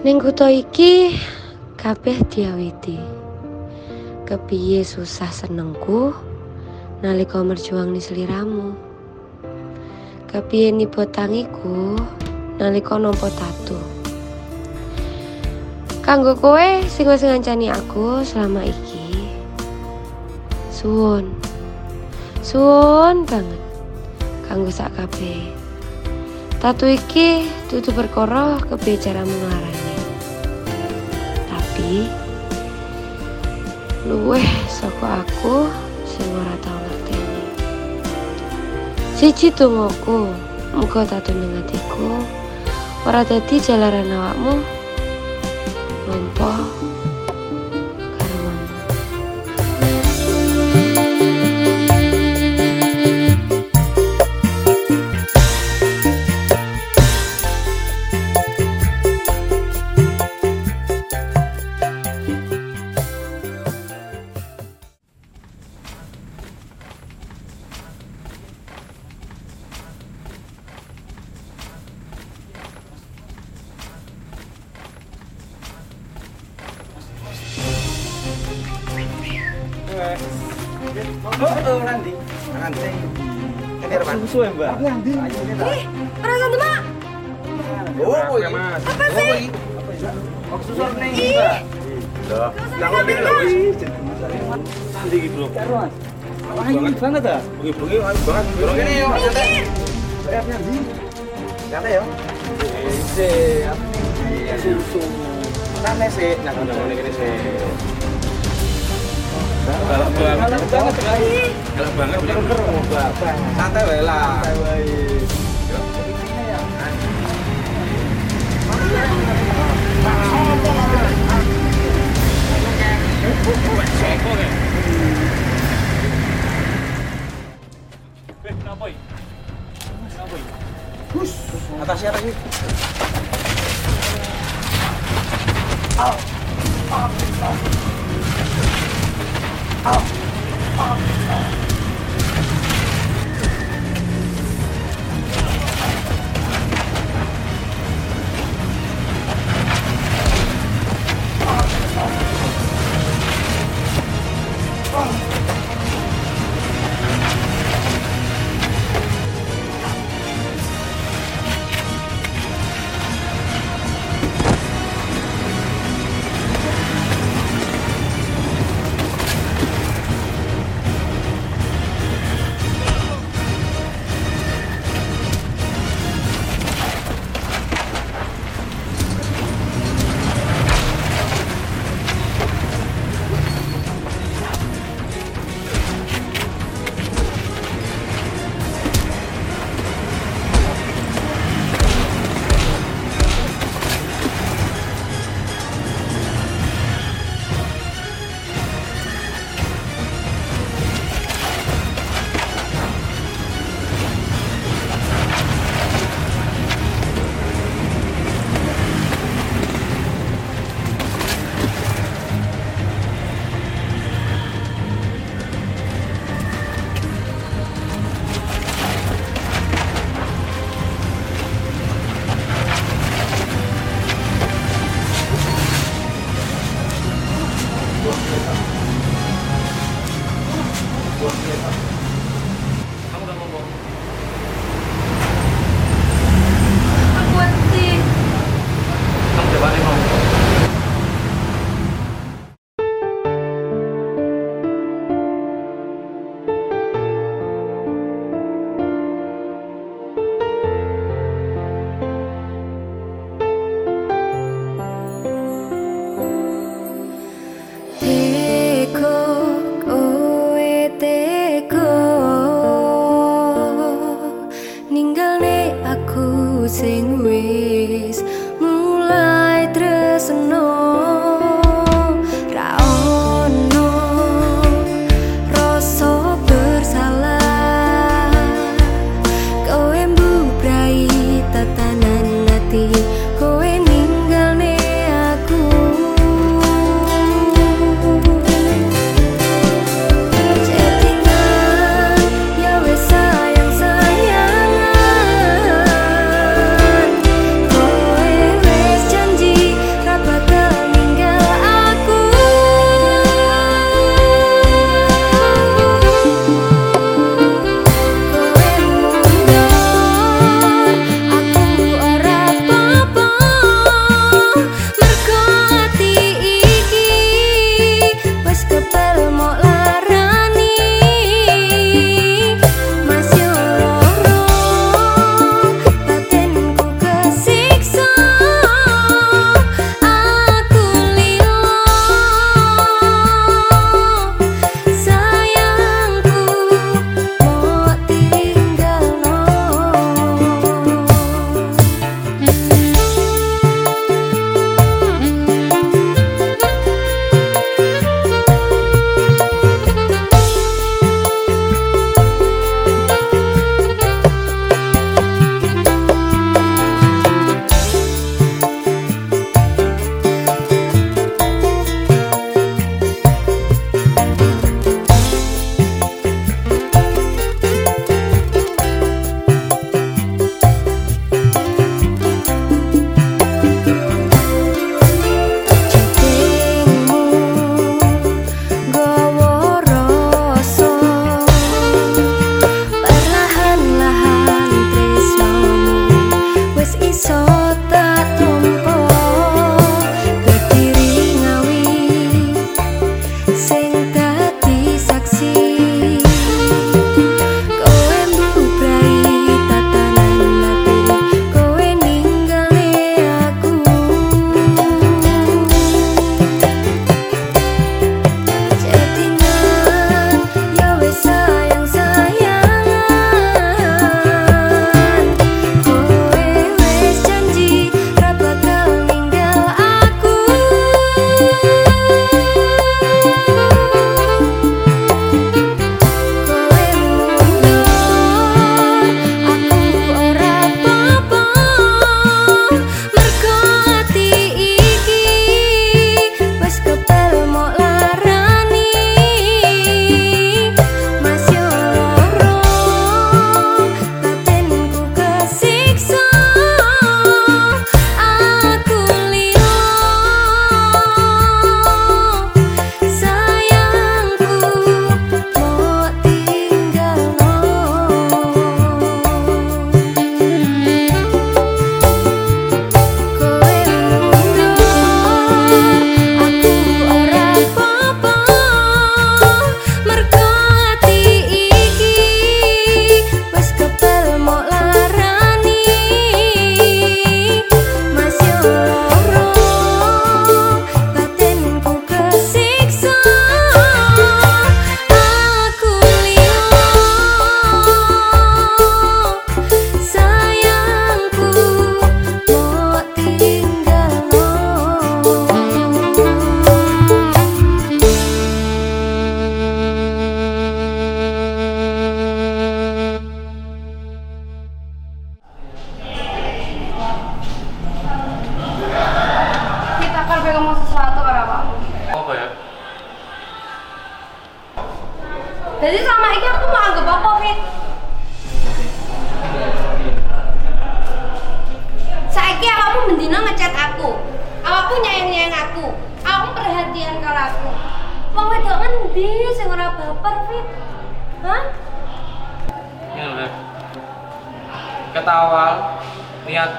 Ning kutha iki kabeh diawiti. Kepiye susah senengku nalika merjuang ni seliramu. Kepiye tangiku nalika nampa tatu. Kanggo kowe sing wis ngancani aku selama iki. Suwun. Suwun banget. Kanggo sak kabeh. Tatu iki dudu perkara kepiye caramu. Tapi luweh saka aku sing ora tau ngerteni. Siji tungoku, muga tatu ning atiku ora dadi jalaran awakmu nampa Oh, nanti. Nanti. Ini. Susu ya, Mbak? Oh, iya. Apa sih? Oh, susu lagi. Gitu. Banget dah. Bungi-bungi banget. Dorong ini yuk, santai. Santai ya. Isi, susu. Sih. Nah, sih. Galak banget. Galak banget. Santai. Santai wae. Atasnya atasnya.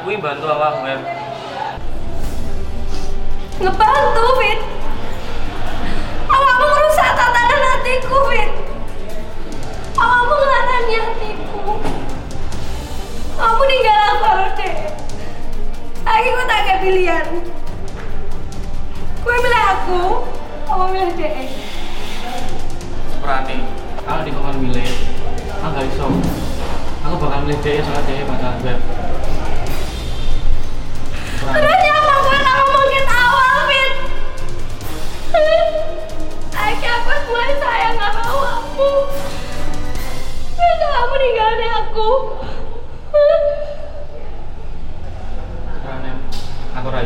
Kuwi bantu awak, Beb. Ngebantu, Fit. Awakmu merusak tatanan hatiku, Fit. Awakmu ngelarani hatiku. Kamu ninggal aku deh. Lagi aku tak ada pilihan. Kue milih aku, kamu milih deh. Seperti, kalau di kongan milih, aku gak iso. Aku bakal milih dia soalnya dia bakal Beb. Lagi aku mulai sayang sama awakmu. Masa kamu ninggalin aku? Seperti, aku ra